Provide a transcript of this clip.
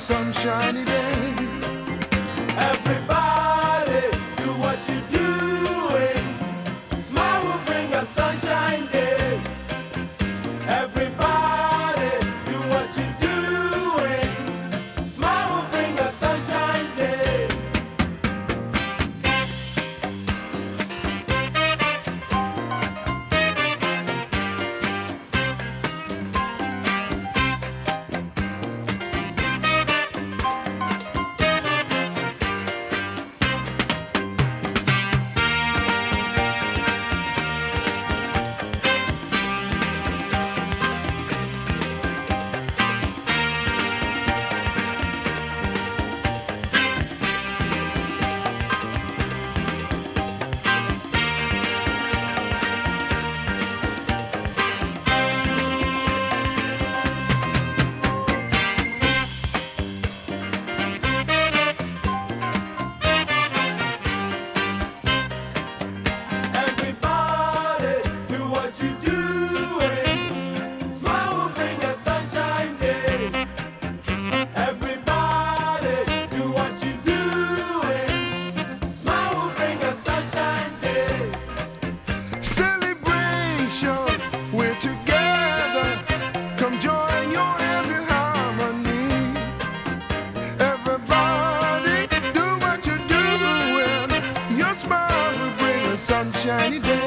sunshiny day. A sunshiny day.